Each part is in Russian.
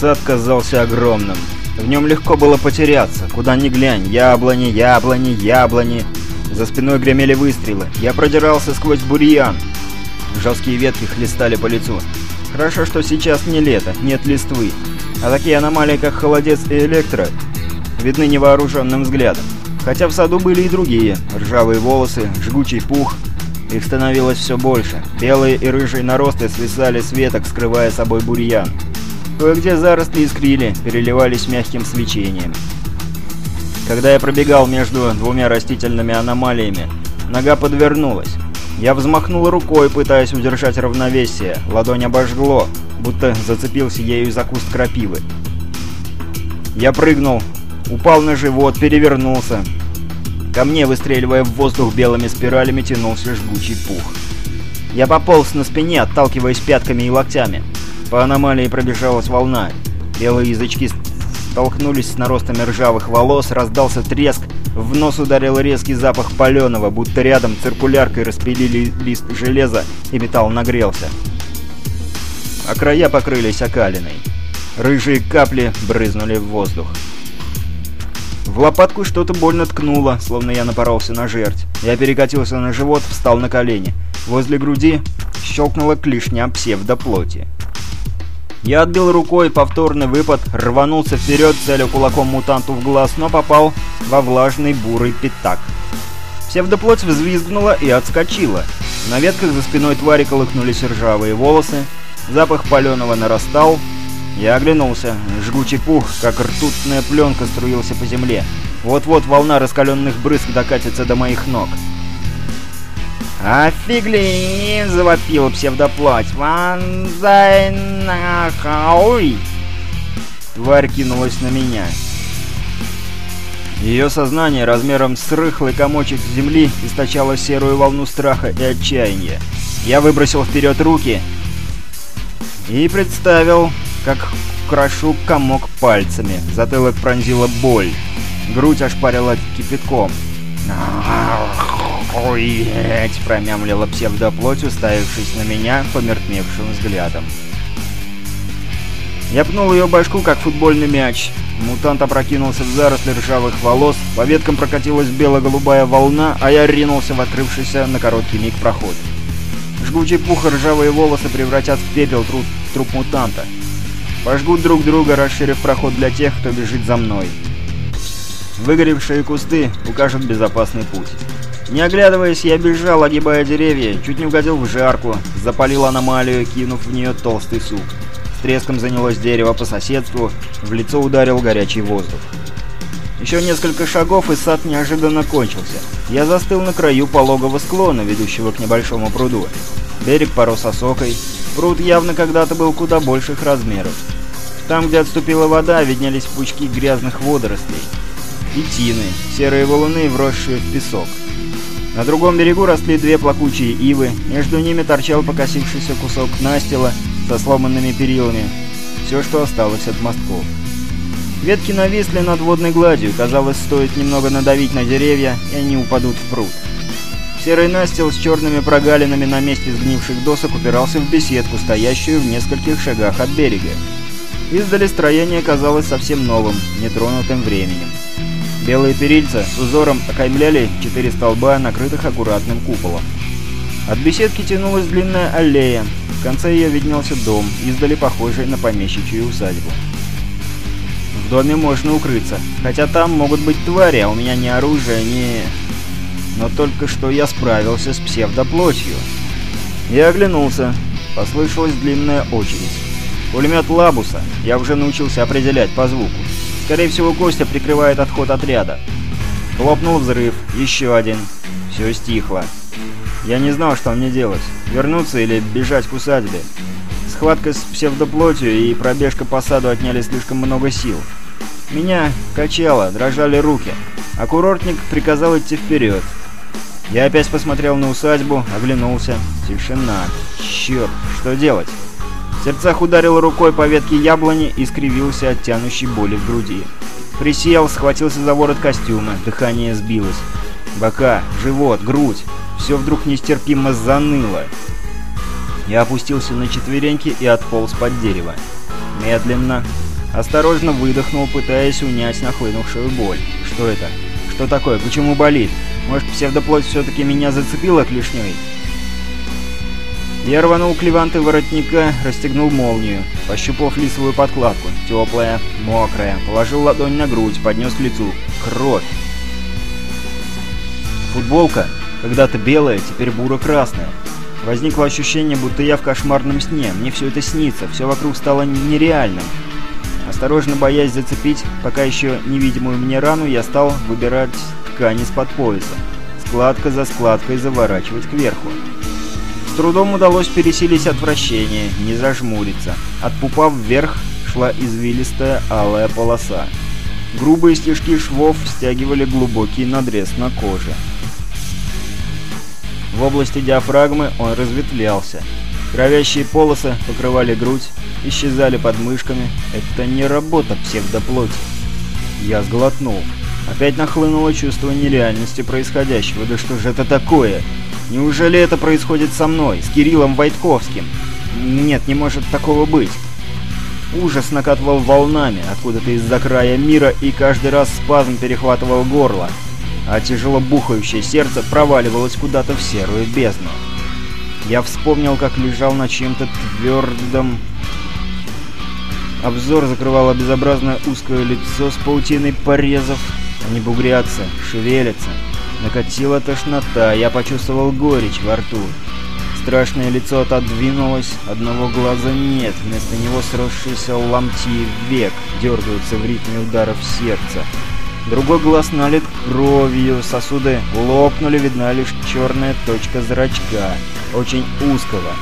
Сад казался огромным. В нем легко было потеряться. Куда ни глянь, яблони, яблони, яблони. За спиной гремели выстрелы. Я продирался сквозь бурьян. Жесткие ветки хлестали по лицу. Хорошо, что сейчас не лето, нет листвы. А такие аномалии, как холодец и электро, видны невооруженным взглядом. Хотя в саду были и другие. Ржавые волосы, жгучий пух. Их становилось все больше. Белые и рыжие наросты свисали с веток, скрывая собой бурьян. Кое-где заросли искрили, переливались мягким свечением. Когда я пробегал между двумя растительными аномалиями, нога подвернулась. Я взмахнул рукой, пытаясь удержать равновесие. Ладонь обожгло, будто зацепился ею за куст крапивы. Я прыгнул, упал на живот, перевернулся. Ко мне, выстреливая в воздух белыми спиралями, тянулся жгучий пух. Я пополз на спине, отталкиваясь пятками и локтями. По аномалии пробежалась волна. Белые язычки столкнулись с наростами ржавых волос, раздался треск, в нос ударил резкий запах паленого, будто рядом циркуляркой распилили лист железа и металл нагрелся. А края покрылись окалиной. Рыжие капли брызнули в воздух. В лопатку что-то больно ткнуло, словно я напоролся на жерть. Я перекатился на живот, встал на колени. Возле груди щелкнула клешня псевдоплоти. Я отбил рукой повторный выпад, рванулся вперед, целя кулаком мутанту в глаз, но попал во влажный бурый пятак. Псевдоплоть взвизгнула и отскочила. На ветках за спиной твари колыхнулись ржавые волосы. Запах паленого нарастал. Я оглянулся. Жгучий пух, как ртутная пленка, струился по земле. Вот-вот волна раскаленных брызг докатится до моих ног. «Офигли!» — завопила псевдоплоть. «Ванзай нахауй!» Тварь кинулась на меня. Ее сознание размером с рыхлый комочек земли источало серую волну страха и отчаяния. Я выбросил вперед руки и представил, как крошу комок пальцами. Затылок пронзила боль. Грудь ошпарила кипятком. «Охуеть!» — промямлила псевдоплоть, уставившись на меня помертвевшим взглядом. Я пнул ее башку, как футбольный мяч. Мутант опрокинулся в заросли ржавых волос, по веткам прокатилась бело-голубая волна, а я ринулся в открывшийся на короткий миг проход. Жгучий пух ржавые волосы превратят в пепел труп, труп мутанта. Пожгут друг друга, расширив проход для тех, кто бежит за мной. Выгоревшие кусты укажут безопасный путь. Не оглядываясь, я бежал, огибая деревья, чуть не угодил в жарку, запалил аномалию, кинув в нее толстый сук. С треском занялось дерево по соседству, в лицо ударил горячий воздух. Еще несколько шагов, и сад неожиданно кончился. Я застыл на краю пологого склона, ведущего к небольшому пруду. Берег порос осокой. Пруд явно когда-то был куда больших размеров. Там, где отступила вода, виднелись пучки грязных водорослей. И тины, серые валуны, вросшие в песок. На другом берегу росли две плакучие ивы, между ними торчал покосившийся кусок настила со сломанными перилами. Все, что осталось от мостков. Ветки нависли над водной гладью, казалось, стоит немного надавить на деревья, и они упадут в пруд. Серый настил с черными прогалинами на месте сгнивших досок упирался в беседку, стоящую в нескольких шагах от берега. Издали строение казалось совсем новым, нетронутым временем. Белые перильца с узором окаймляли четыре столба, накрытых аккуратным куполом. От беседки тянулась длинная аллея. В конце ее виднелся дом, издали похожий на помещичью усадьбу. В доме можно укрыться, хотя там могут быть твари, а у меня ни оружия, ни... Но только что я справился с псевдоплотью. Я оглянулся. Послышалась длинная очередь. Пулемет Лабуса я уже научился определять по звуку. Скорее всего, Костя прикрывает отход отряда. Хлопнул взрыв. Еще один. Все стихло. Я не знал, что мне делать. Вернуться или бежать к усадьбе. Схватка с псевдоплотью и пробежка по саду отняли слишком много сил. Меня качало, дрожали руки, а курортник приказал идти вперед. Я опять посмотрел на усадьбу, оглянулся. Тишина. Черт, что делать? В сердцах ударил рукой по ветке яблони и скривился от тянущей боли в груди. Присел, схватился за ворот костюма, дыхание сбилось. Бока, живот, грудь. Все вдруг нестерпимо заныло. Я опустился на четвереньки и отполз под дерево. Медленно, Осторожно выдохнул, пытаясь унять нахлынувшую боль. Что это? Что такое? Почему болит? Может, псевдоплоть все-таки меня зацепила клешней? Я рванул к леванты воротника, расстегнул молнию, пощупав лисовую подкладку. Теплая, мокрая. Положил ладонь на грудь, поднес к лицу. Кровь. Футболка, когда-то белая, теперь буро-красная. Возникло ощущение, будто я в кошмарном сне. Мне все это снится, все вокруг стало нереальным. Осторожно боясь зацепить пока еще невидимую мне рану, я стал выбирать ткань из-под пояса. Складка за складкой заворачивать кверху. Трудом удалось пересилить отвращение, не зажмуриться. От пупа вверх шла извилистая алая полоса. Грубые стежки швов стягивали глубокий надрез на коже. В области диафрагмы он разветвлялся. Кровящие полосы покрывали грудь, исчезали под мышками. Это не работа псевдоплоти. Я сглотнул. Опять нахлынуло чувство нереальности происходящего. Да что же это такое? Неужели это происходит со мной, с Кириллом Войтковским? Нет, не может такого быть. Ужас накатывал волнами откуда-то из-за края мира, и каждый раз спазм перехватывал горло, а тяжело бухающее сердце проваливалось куда-то в серую бездну. Я вспомнил, как лежал на чем-то твердом... Обзор закрывало безобразное узкое лицо с паутиной порезов. Они бугрятся, шевелятся. Накатила тошнота, я почувствовал горечь во рту. Страшное лицо отодвинулось, одного глаза нет, вместо него сросшиеся ломти век дергаются в ритме ударов сердца. Другой глаз налит кровью, сосуды лопнули, видна лишь черная точка зрачка, очень узкого,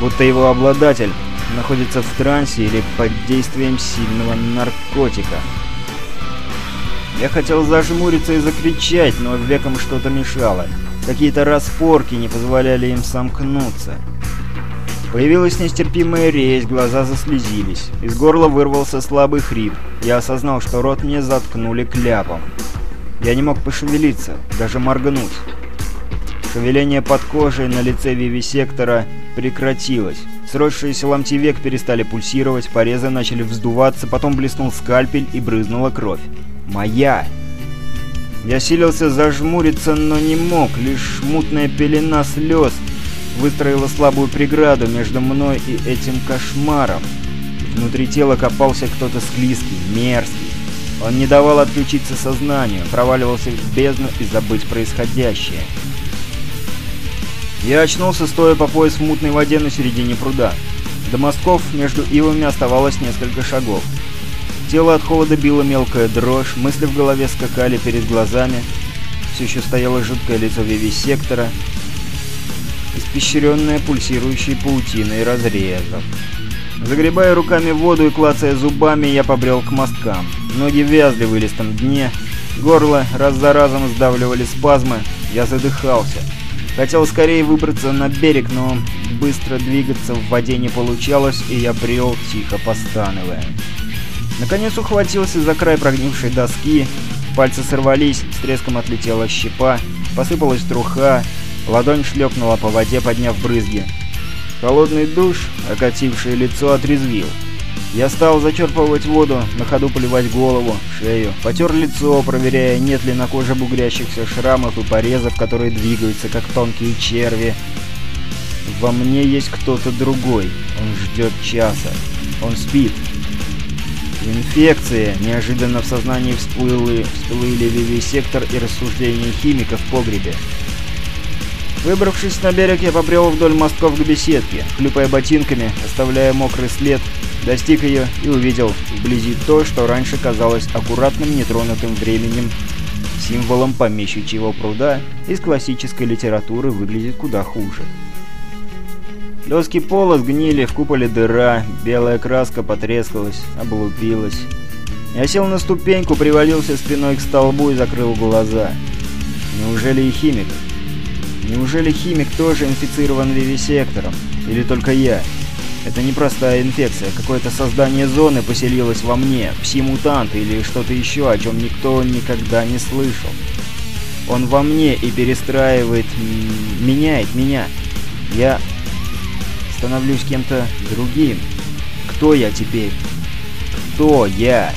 будто его обладатель находится в трансе или под действием сильного наркотика. Я хотел зажмуриться и закричать, но веком что-то мешало. Какие-то распорки не позволяли им сомкнуться. Появилась нестерпимая резь, глаза заслезились. Из горла вырвался слабый хрип. Я осознал, что рот мне заткнули кляпом. Я не мог пошевелиться, даже моргнуть. Шевеление под кожей на лице вивисектора прекратилось. Сросшиеся ломти век перестали пульсировать, порезы начали вздуваться, потом блеснул скальпель и брызнула кровь. «Моя!» Я силился зажмуриться, но не мог, лишь мутная пелена слез выстроила слабую преграду между мной и этим кошмаром. Внутри тела копался кто-то склизкий, мерзкий. Он не давал отключиться сознанию, проваливался в бездну и забыть происходящее. Я очнулся, стоя по пояс в мутной воде на середине пруда. До мостков между ивами оставалось несколько шагов. Тело от холода било мелкая дрожь, мысли в голове скакали перед глазами. Все еще стояло жуткое лицо вивисектора, испещренное пульсирующей паутиной разрезов. Загребая руками воду и клацая зубами, я побрел к мосткам. Ноги вязли в илистом дне, горло раз за разом сдавливали спазмы, я задыхался. Хотел скорее выбраться на берег, но быстро двигаться в воде не получалось, и я брел, тихо постановая. Наконец ухватился за край прогнившей доски, пальцы сорвались, с треском отлетела щепа, посыпалась труха, ладонь шлепнула по воде, подняв брызги. Холодный душ, окативший лицо, отрезвил. Я стал зачерпывать воду, на ходу поливать голову, шею, потер лицо, проверяя, нет ли на коже бугрящихся шрамов и порезов, которые двигаются, как тонкие черви. Во мне есть кто-то другой. Он ждет часа. Он спит. Инфекция. Неожиданно в сознании всплыли, всплыли вивисектор и рассуждения химика в погребе. Выбравшись на берег, я побрел вдоль мостков к беседке, хлюпая ботинками, оставляя мокрый след, достиг ее и увидел вблизи то, что раньше казалось аккуратным, нетронутым временем, символом помещичьего пруда из классической литературы выглядит куда хуже. Доски пола сгнили, в куполе дыра, белая краска потрескалась, облупилась. Я сел на ступеньку, привалился спиной к столбу и закрыл глаза. Неужели и химик? Неужели химик тоже инфицирован вивисектором? Или только я? Это не простая инфекция, какое-то создание зоны поселилось во мне, пси-мутант или что-то еще, о чем никто никогда не слышал. Он во мне и перестраивает, меняет меня. Я становлюсь кем-то другим. Кто я теперь? «Кто я?»